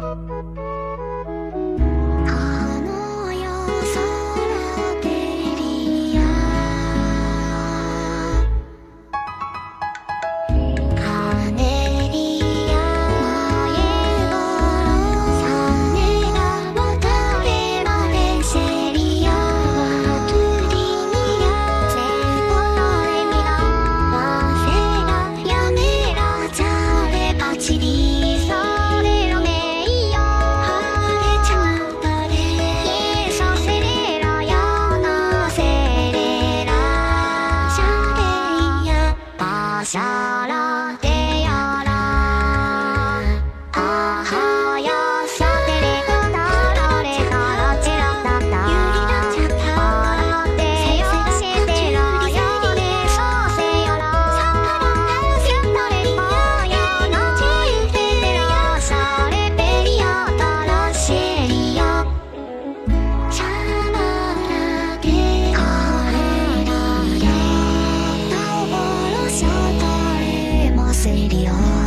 Música Sadie